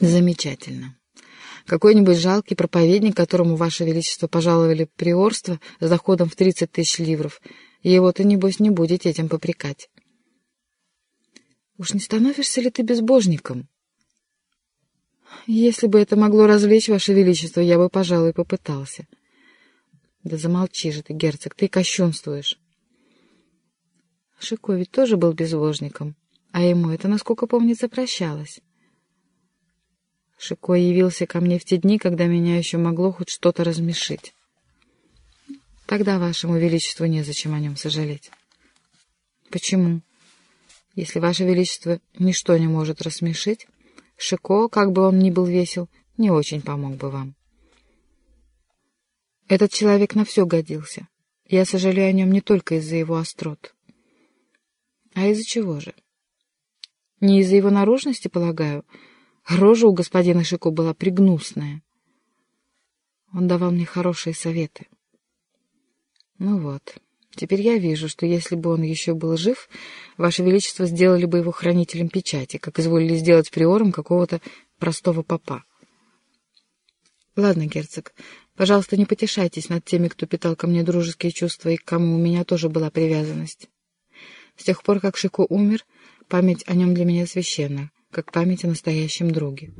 Замечательно. Какой-нибудь жалкий проповедник, которому, Ваше Величество, пожаловали приорство с доходом в тридцать тысяч ливров, его-то, небось, не будете этим попрекать. Уж не становишься ли ты безбожником? Если бы это могло развлечь Ваше Величество, я бы, пожалуй, попытался. Да замолчи же ты, герцог, ты кощунствуешь. Шико ведь тоже был безбожником, а ему это, насколько помнится, прощалось. Шико явился ко мне в те дни, когда меня еще могло хоть что-то размешить. Тогда вашему величеству незачем о нем сожалеть. Почему? Если ваше величество ничто не может рассмешить, Шико, как бы он ни был весел, не очень помог бы вам. Этот человек на все годился. Я сожалею о нем не только из-за его острот. А из-за чего же? Не из-за его наружности, полагаю, — Рожа у господина Шико была пригнусная. Он давал мне хорошие советы. Ну вот, теперь я вижу, что если бы он еще был жив, Ваше Величество сделали бы его хранителем печати, как изволили сделать приором какого-то простого попа. Ладно, герцог, пожалуйста, не потешайтесь над теми, кто питал ко мне дружеские чувства и к кому у меня тоже была привязанность. С тех пор, как Шико умер, память о нем для меня священна, как память о настоящем друге.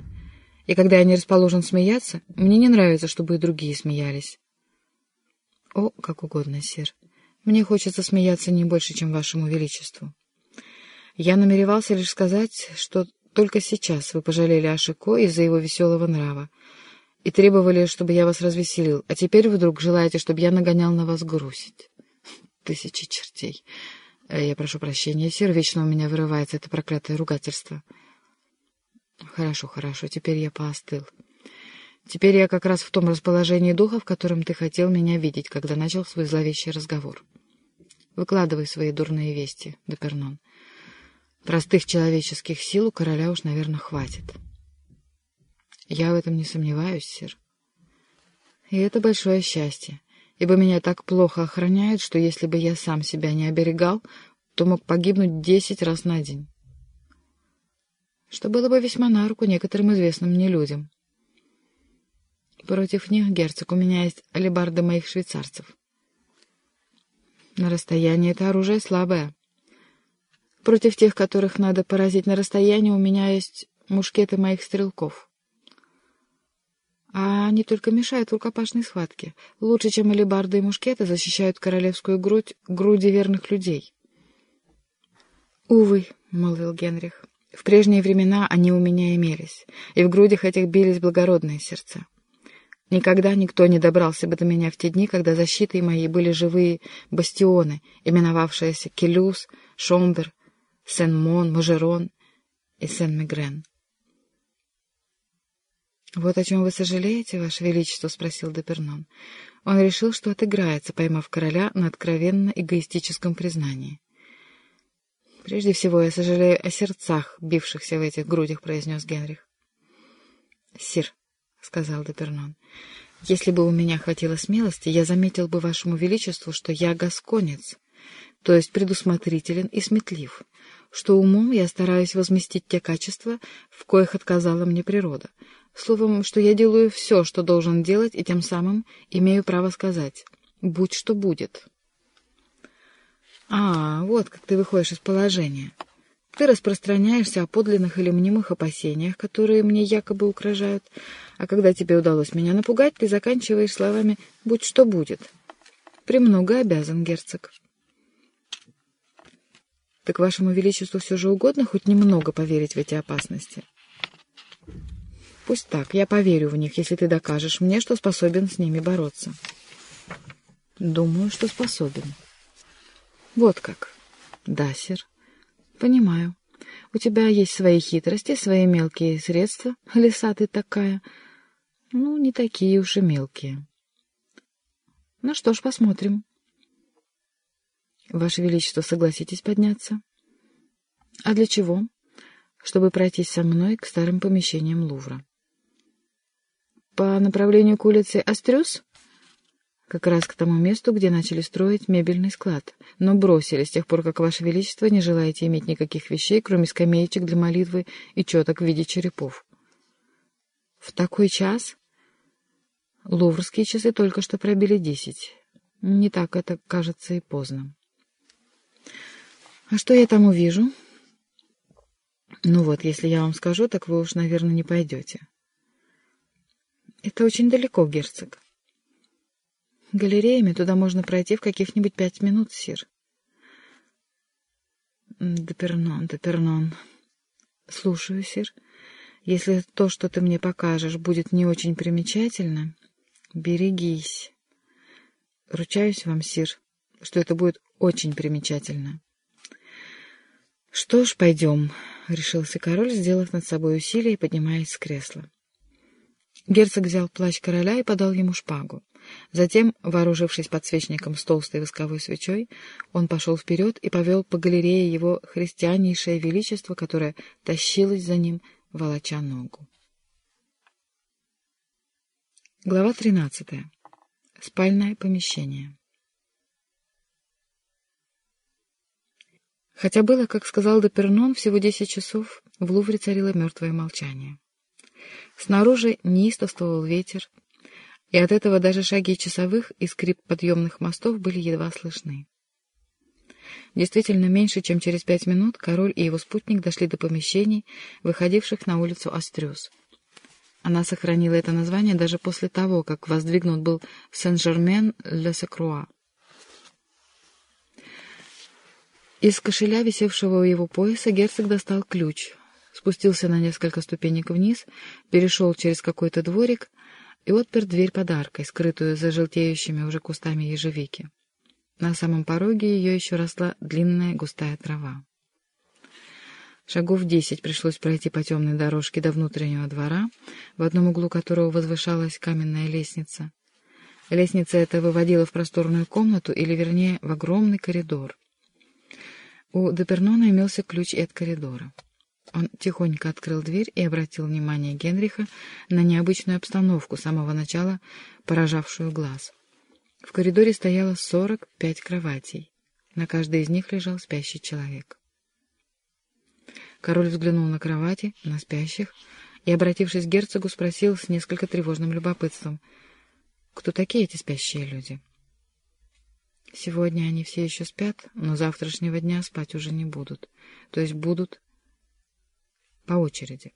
И когда я не расположен смеяться, мне не нравится, чтобы и другие смеялись. О, как угодно, сир. Мне хочется смеяться не больше, чем вашему величеству. Я намеревался лишь сказать, что только сейчас вы пожалели о Шико из-за его веселого нрава и требовали, чтобы я вас развеселил, а теперь вдруг желаете, чтобы я нагонял на вас грусть. Тысячи чертей. Э, я прошу прощения, сир, вечно у меня вырывается это проклятое ругательство. Хорошо, хорошо, теперь я поостыл. Теперь я как раз в том расположении духа, в котором ты хотел меня видеть, когда начал свой зловещий разговор. Выкладывай свои дурные вести, Депернон. Простых человеческих сил у короля уж, наверное, хватит. Я в этом не сомневаюсь, сир. И это большое счастье, ибо меня так плохо охраняют, что если бы я сам себя не оберегал, то мог погибнуть десять раз на день что было бы весьма на руку некоторым известным мне людям. Против них, герцог, у меня есть алебарды моих швейцарцев. На расстоянии это оружие слабое. Против тех, которых надо поразить на расстоянии, у меня есть мушкеты моих стрелков. А они только мешают рукопашной схватке. Лучше, чем алебарды и мушкеты, защищают королевскую грудь груди верных людей. — Увы, — молвил Генрих, в прежние времена они у меня имелись, и в грудях этих бились благородные сердца. Никогда никто не добрался бы до меня в те дни, когда защитой моей были живые бастионы, именовавшиеся Келюс, Шомбер, Сен-Мон, Мажерон и Сен-Мегрен. «Вот о чем вы сожалеете, Ваше Величество?» — спросил Депернон. Он решил, что отыграется, поймав короля на откровенно эгоистическом признании. «Прежде всего я сожалею о сердцах, бившихся в этих грудях», — произнес Генрих. «Сир», — сказал Депернон, — «если бы у меня хватило смелости, я заметил бы вашему величеству, что я гасконец, то есть предусмотрителен и сметлив, что умом я стараюсь возместить те качества, в коих отказала мне природа, словом, что я делаю все, что должен делать, и тем самым имею право сказать «будь что будет». А, вот как ты выходишь из положения. Ты распространяешься о подлинных или мнимых опасениях, которые мне якобы угрожают, а когда тебе удалось меня напугать, ты заканчиваешь словами «будь что будет». Премного обязан, герцог. Так вашему величеству все же угодно хоть немного поверить в эти опасности? Пусть так, я поверю в них, если ты докажешь мне, что способен с ними бороться. Думаю, что способен. Вот как. Да, сир. Понимаю. У тебя есть свои хитрости, свои мелкие средства, лиса ты такая. Ну, не такие уж и мелкие. Ну что ж, посмотрим. Ваше Величество, согласитесь подняться? А для чего? Чтобы пройтись со мной к старым помещениям Лувра. По направлению к улице Острюс? Как раз к тому месту, где начали строить мебельный склад, но бросили с тех пор, как Ваше Величество не желаете иметь никаких вещей, кроме скамеечек для молитвы и четок в виде черепов. В такой час? Луврские часы только что пробили десять. Не так это кажется и поздно. А что я там увижу? Ну вот, если я вам скажу, так вы уж, наверное, не пойдете. Это очень далеко, герцог. Галереями туда можно пройти в каких-нибудь пять минут, сир. Депернон, Депернон. Слушаю, сир. Если то, что ты мне покажешь, будет не очень примечательно, берегись. Ручаюсь вам, сир, что это будет очень примечательно. Что ж, пойдем, — решился король, сделав над собой усилие и поднимаясь с кресла. Герцог взял плащ короля и подал ему шпагу. Затем, вооружившись подсвечником с толстой восковой свечой, он пошел вперед и повел по галерее его христианнейшее величество, которое тащилось за ним, волоча ногу. Глава тринадцатая. Спальное помещение. Хотя было, как сказал Депернон, всего десять часов, в Лувре царило мертвое молчание. Снаружи неистовствовал ветер, и от этого даже шаги часовых и скрип подъемных мостов были едва слышны. Действительно, меньше чем через пять минут король и его спутник дошли до помещений, выходивших на улицу Острюз. Она сохранила это название даже после того, как воздвигнут был Сен-Жермен-Ле-Секруа. Из кошеля, висевшего у его пояса, герцог достал ключ, спустился на несколько ступенек вниз, перешел через какой-то дворик и отпер дверь подаркой, скрытую за желтеющими уже кустами ежевики. На самом пороге ее еще росла длинная густая трава. Шагов десять пришлось пройти по темной дорожке до внутреннего двора, в одном углу которого возвышалась каменная лестница. Лестница эта выводила в просторную комнату, или, вернее, в огромный коридор. У Депернона имелся ключ и от коридора. Он тихонько открыл дверь и обратил внимание Генриха на необычную обстановку, с самого начала поражавшую глаз. В коридоре стояло сорок пять кроватей. На каждой из них лежал спящий человек. Король взглянул на кровати, на спящих, и, обратившись к герцогу, спросил с несколько тревожным любопытством, кто такие эти спящие люди? Сегодня они все еще спят, но завтрашнего дня спать уже не будут. То есть будут по очереди.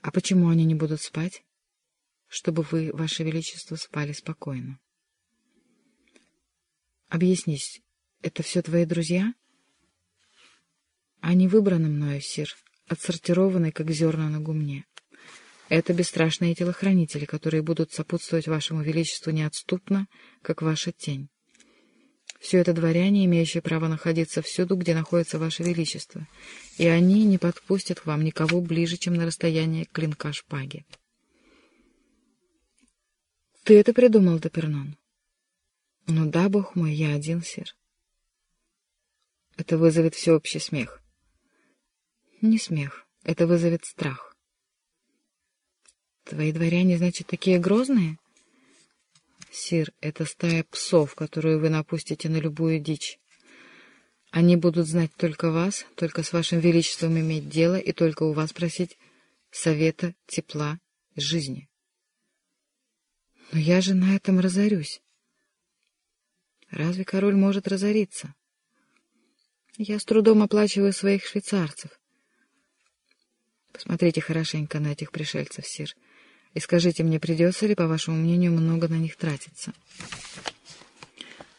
А почему они не будут спать? Чтобы вы, ваше величество, спали спокойно. Объяснись, это все твои друзья? Они выбраны мною, сир, отсортированы, как зерна на гумне. Это бесстрашные телохранители, которые будут сопутствовать вашему величеству неотступно, как ваша тень. Все это дворяне, имеющие право находиться всюду, где находится Ваше Величество, и они не подпустят к вам никого ближе, чем на расстояние клинка шпаги. Ты это придумал, Депернон? Ну да, бог мой, я один, сир. Это вызовет всеобщий смех. Не смех, это вызовет страх. Твои дворяне, значит, такие грозные? Сир, это стая псов, которую вы напустите на любую дичь. Они будут знать только вас, только с вашим величеством иметь дело и только у вас просить совета, тепла, жизни. Но я же на этом разорюсь. Разве король может разориться? Я с трудом оплачиваю своих швейцарцев. Посмотрите хорошенько на этих пришельцев, сир. И скажите мне, придется ли, по вашему мнению, много на них тратиться?»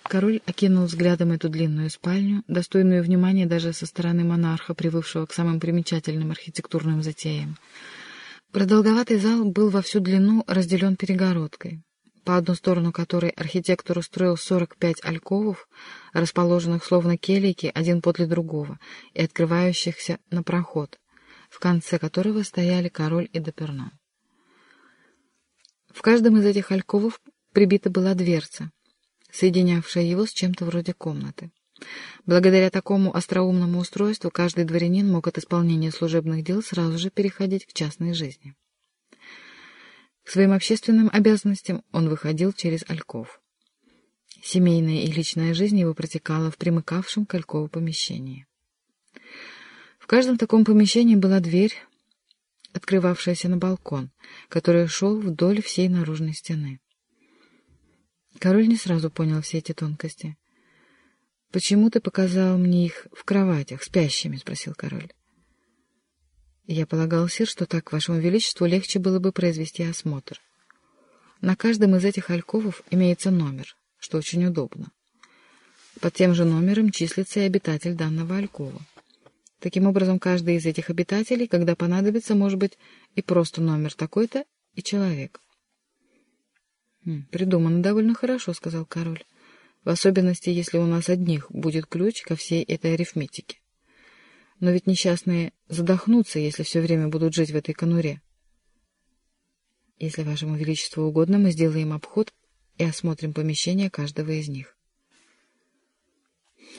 Король окинул взглядом эту длинную спальню, достойную внимания даже со стороны монарха, привыкшего к самым примечательным архитектурным затеям. Продолговатый зал был во всю длину разделен перегородкой, по одну сторону которой архитектор устроил 45 альковов, расположенных словно келейки один подле другого и открывающихся на проход, в конце которого стояли король и Депернон. В каждом из этих альковов прибита была дверца, соединявшая его с чем-то вроде комнаты. Благодаря такому остроумному устройству каждый дворянин мог от исполнения служебных дел сразу же переходить к частной жизни. К своим общественным обязанностям он выходил через альков. Семейная и личная жизнь его протекала в примыкавшем к алькову помещении. В каждом таком помещении была дверь, открывавшаяся на балкон, который шел вдоль всей наружной стены. Король не сразу понял все эти тонкости. «Почему ты показал мне их в кроватях, спящими?» — спросил король. «Я полагал, сир, что так вашему величеству легче было бы произвести осмотр. На каждом из этих альковов имеется номер, что очень удобно. Под тем же номером числится и обитатель данного алькова. Таким образом, каждый из этих обитателей, когда понадобится, может быть и просто номер такой-то, и человек. «Придумано довольно хорошо», — сказал король. «В особенности, если у нас одних будет ключ ко всей этой арифметике. Но ведь несчастные задохнутся, если все время будут жить в этой конуре. Если вашему величеству угодно, мы сделаем обход и осмотрим помещение каждого из них».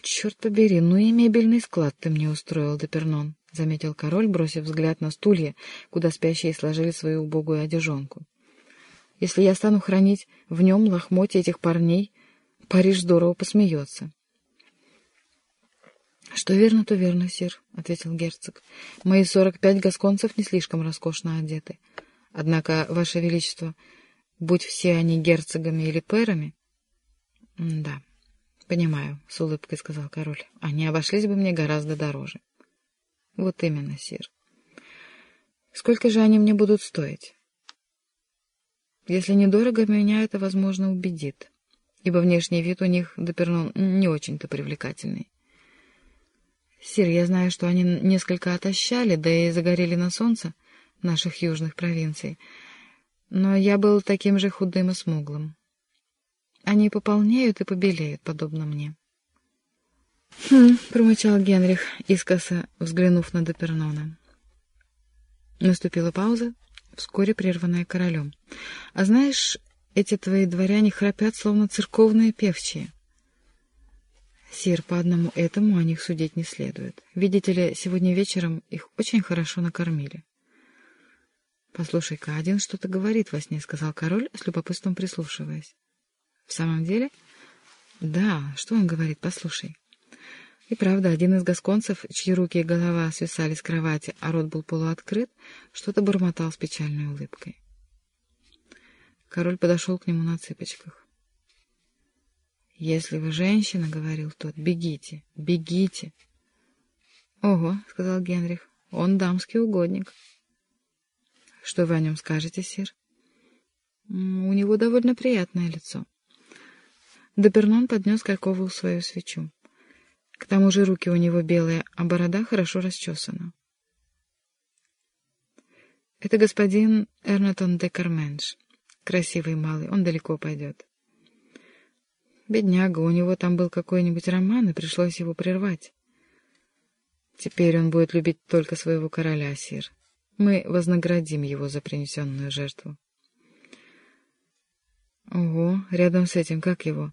«Черт побери, ну и мебельный склад ты мне устроил, Депернон», — заметил король, бросив взгляд на стулья, куда спящие сложили свою убогую одежонку. Если я стану хранить в нем лохмотья этих парней, Париж здорово посмеется. — Что верно, то верно, сир, — ответил герцог. — Мои сорок пять гасконцев не слишком роскошно одеты. Однако, ваше величество, будь все они герцогами или пэрами... — Да, понимаю, — с улыбкой сказал король. — Они обошлись бы мне гораздо дороже. — Вот именно, сир. — Сколько же они мне будут стоить? Если недорого, меня это, возможно, убедит, ибо внешний вид у них, Допернон, не очень-то привлекательный. Сир, я знаю, что они несколько отощали, да и загорели на солнце наших южных провинций, но я был таким же худым и смуглым. Они пополняют и побелеют, подобно мне. «Хм», — промычал Генрих, искоса взглянув на Допернона. Наступила пауза, вскоре прерванная королем. — А знаешь, эти твои дворяне храпят, словно церковные певчие. Сир, по одному этому о них судить не следует. Видите ли, сегодня вечером их очень хорошо накормили. — Послушай-ка, один что-то говорит во сне, — сказал король, с любопытством прислушиваясь. — В самом деле? — Да, что он говорит, послушай. И правда, один из гасконцев, чьи руки и голова свисали с кровати, а рот был полуоткрыт, что-то бормотал с печальной улыбкой. Король подошел к нему на цыпочках. «Если вы женщина, — говорил тот, — бегите, бегите!» «Ого!» — сказал Генрих. «Он дамский угодник». «Что вы о нем скажете, сир?» «У него довольно приятное лицо». Допернон поднес Калькову свою свечу. К тому же руки у него белые, а борода хорошо расчесана. Это господин Эрнатон де Карменш. Красивый малый, он далеко пойдет. Бедняга, у него там был какой-нибудь роман, и пришлось его прервать. Теперь он будет любить только своего короля, сир. Мы вознаградим его за принесенную жертву. Ого, рядом с этим, как его?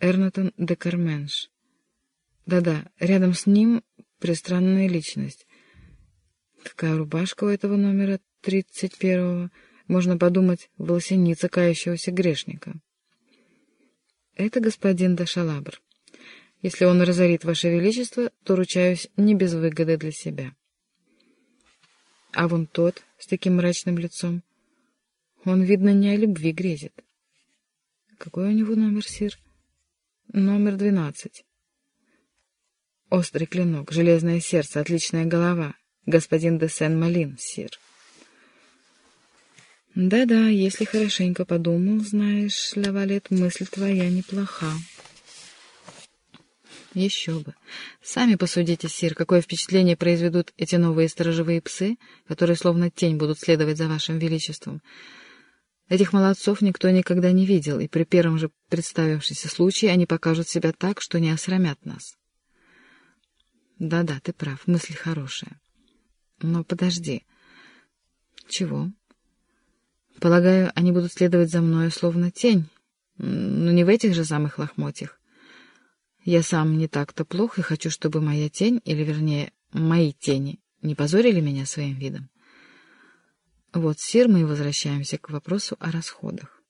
Эрнатон де Карменш. Да-да, рядом с ним пристранная личность. Какая рубашка у этого номера тридцать первого? Можно подумать, волосеница кающегося грешника. Это господин Дашалабр. Если он разорит ваше величество, то, ручаюсь, не без выгоды для себя. А вон тот, с таким мрачным лицом, он, видно, не о любви грезит. Какой у него номер, сир? Номер двенадцать. Острый клинок, железное сердце, отличная голова. Господин де Сен-Малин, сир. Да-да, если хорошенько подумал, знаешь, Лавалет, мысль твоя неплоха. Еще бы. Сами посудите, сир, какое впечатление произведут эти новые сторожевые псы, которые словно тень будут следовать за вашим величеством. Этих молодцов никто никогда не видел, и при первом же представившемся случае они покажут себя так, что не осрамят нас. Да-да, ты прав, мысль хорошая. Но подожди. Чего? Полагаю, они будут следовать за мною словно тень, но не в этих же самых лохмотьях. Я сам не так-то плох и хочу, чтобы моя тень, или вернее, мои тени, не позорили меня своим видом. Вот, сир, мы и возвращаемся к вопросу о расходах.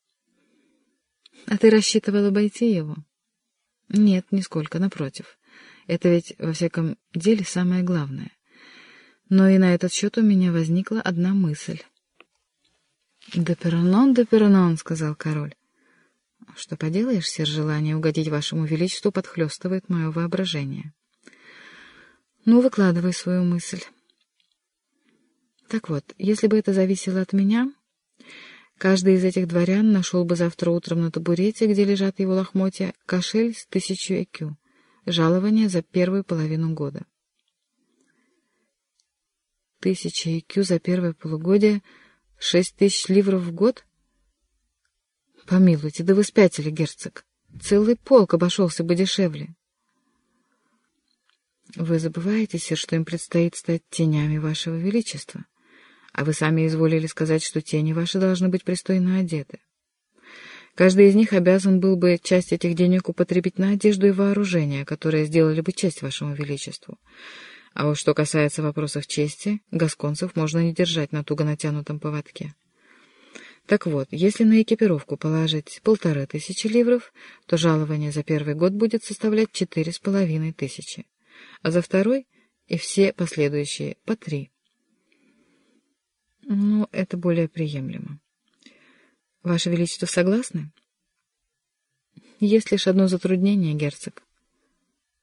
А ты рассчитывал обойти его? Нет, нисколько, напротив. Это ведь, во всяком деле, самое главное. Но и на этот счет у меня возникла одна мысль. «Депернон, депернон», — сказал король. «Что поделаешь, сир, желание угодить вашему величеству подхлестывает мое воображение». «Ну, выкладывай свою мысль». «Так вот, если бы это зависело от меня, каждый из этих дворян нашел бы завтра утром на табурете, где лежат его лохмотья, кошель с тысячу экю, жалование за первую половину года». Тысяча икю за первое полугодие, шесть тысяч ливров в год? Помилуйте, да вы спятили, герцог. Целый полк обошелся бы дешевле. Вы забываете, сир, что им предстоит стать тенями вашего величества, а вы сами изволили сказать, что тени ваши должны быть пристойно одеты. Каждый из них обязан был бы часть этих денег употребить на одежду и вооружение, которые сделали бы честь вашему величеству. А вот что касается вопросов чести, гасконцев можно не держать на туго натянутом поводке. Так вот, если на экипировку положить полторы тысячи ливров, то жалование за первый год будет составлять четыре с половиной тысячи, а за второй и все последующие по три. Это более приемлемо. Ваше Величество согласны? Есть лишь одно затруднение, герцог.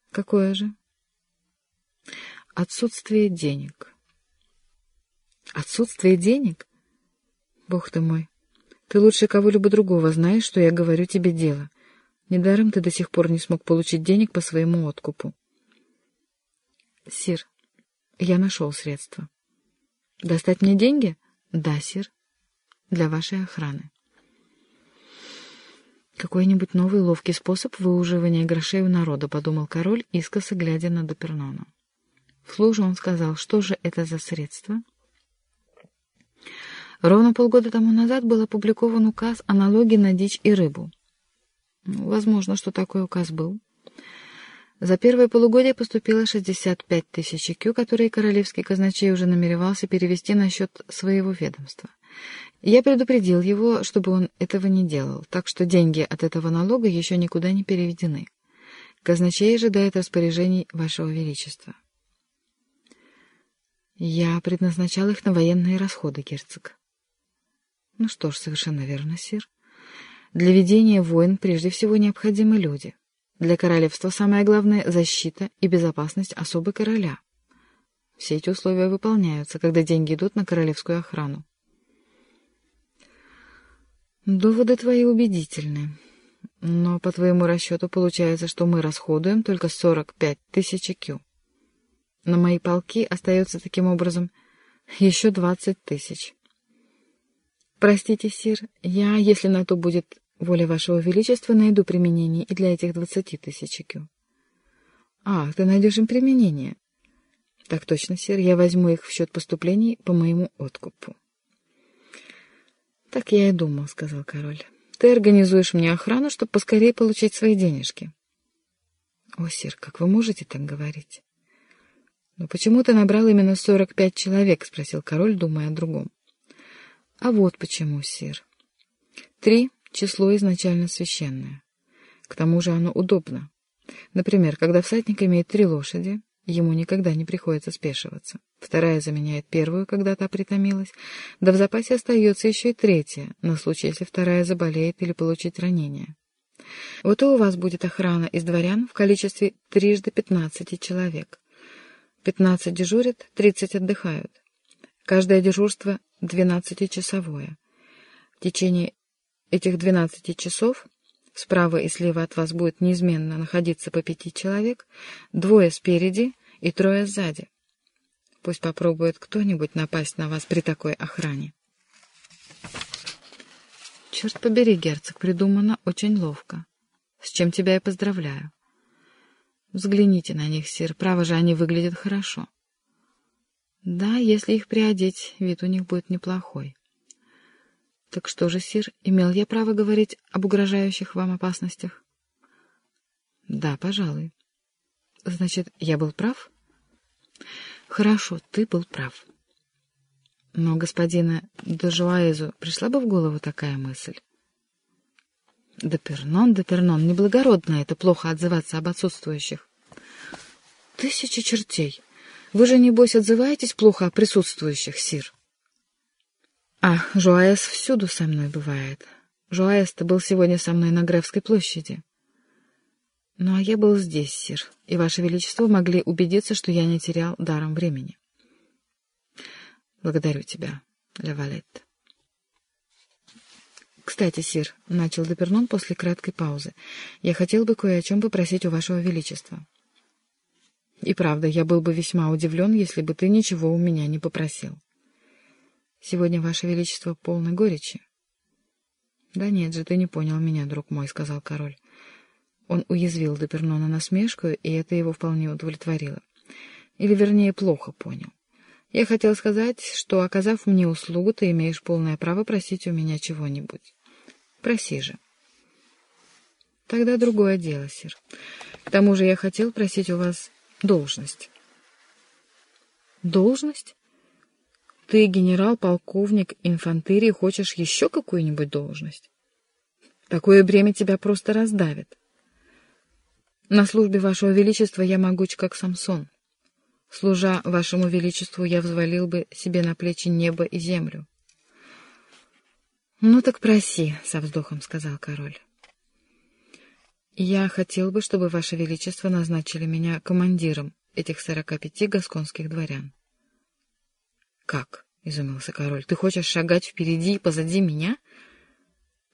Какое же? Отсутствие денег. Отсутствие денег? Бог ты мой, ты лучше кого-либо другого знаешь, что я говорю тебе дело. Недаром ты до сих пор не смог получить денег по своему откупу. Сир, я нашел средства. Достать мне деньги? Да, сир. Для вашей охраны. Какой-нибудь новый ловкий способ выуживания грошей у народа, подумал король, искоса глядя на Допернона. Вслух он сказал, что же это за средство? Ровно полгода тому назад был опубликован указ о налоге на дичь и рыбу. Ну, возможно, что такой указ был. За первое полугодие поступило 65 тысяч кю, которые королевский казначей уже намеревался перевести на счет своего ведомства. Я предупредил его, чтобы он этого не делал, так что деньги от этого налога еще никуда не переведены. Казначей ожидает распоряжений Вашего Величества. Я предназначал их на военные расходы, герцог. Ну что ж, совершенно верно, сир. Для ведения войн прежде всего необходимы люди. Для королевства самое главное — защита и безопасность особы короля. Все эти условия выполняются, когда деньги идут на королевскую охрану. Доводы твои убедительны. Но по твоему расчету получается, что мы расходуем только 45 тысяч кю. На мои полки остается таким образом еще двадцать тысяч. Простите, сир, я, если на то будет воля вашего величества, найду применение и для этих двадцати тысяч кю. А, ты найдешь им применение. Так точно, сир, я возьму их в счет поступлений по моему откупу. Так я и думал, сказал король. Ты организуешь мне охрану, чтобы поскорее получить свои денежки. О, сир, как вы можете так говорить? «Но почему ты набрал именно сорок пять человек?» — спросил король, думая о другом. «А вот почему, сир. Три — число изначально священное. К тому же оно удобно. Например, когда всадник имеет три лошади, ему никогда не приходится спешиваться. Вторая заменяет первую, когда та притомилась, да в запасе остается еще и третья, на случай, если вторая заболеет или получит ранение. Вот и у вас будет охрана из дворян в количестве трижды пятнадцати человек». Пятнадцать дежурят, тридцать отдыхают. Каждое дежурство двенадцатичасовое. В течение этих двенадцати часов справа и слева от вас будет неизменно находиться по пяти человек, двое спереди и трое сзади. Пусть попробует кто-нибудь напасть на вас при такой охране. Черт побери, герцог, придумано очень ловко. С чем тебя я поздравляю. Взгляните на них, сир, право же они выглядят хорошо. Да, если их приодеть, вид у них будет неплохой. Так что же, сир, имел я право говорить об угрожающих вам опасностях? Да, пожалуй. Значит, я был прав? Хорошо, ты был прав. Но господина Дожуаезу пришла бы в голову такая мысль. Да Пернон, да Пернон, неблагородно это плохо отзываться об отсутствующих. Тысячи чертей. Вы же, небось, отзываетесь плохо о присутствующих, сир? А, Жуаэс всюду со мной бывает. Жуаэс-то был сегодня со мной на Гревской площади. Ну, а я был здесь, сир, и Ваше Величество могли убедиться, что я не терял даром времени. Благодарю тебя, Лавалет. Кстати, сир, — начал Депернон после краткой паузы, — я хотел бы кое о чем попросить у Вашего Величества. И правда, я был бы весьма удивлен, если бы ты ничего у меня не попросил. Сегодня, Ваше Величество, полны горечи. Да нет же, ты не понял меня, друг мой, — сказал король. Он уязвил Депернона насмешку, и это его вполне удовлетворило. Или, вернее, плохо понял. Я хотел сказать, что, оказав мне услугу, ты имеешь полное право просить у меня чего-нибудь. Проси же. Тогда другое дело, сир. К тому же я хотел просить у вас должность. Должность? Ты генерал-полковник инфантерии, хочешь еще какую-нибудь должность? Такое бремя тебя просто раздавит. На службе вашего величества я могуч, как Самсон. Служа вашему величеству, я взвалил бы себе на плечи небо и землю. — Ну так проси, — со вздохом сказал король. — Я хотел бы, чтобы ваше величество назначили меня командиром этих сорока пяти гасконских дворян. — Как? — изумился король. — Ты хочешь шагать впереди и позади меня?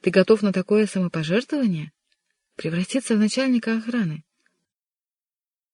Ты готов на такое самопожертвование? Превратиться в начальника охраны?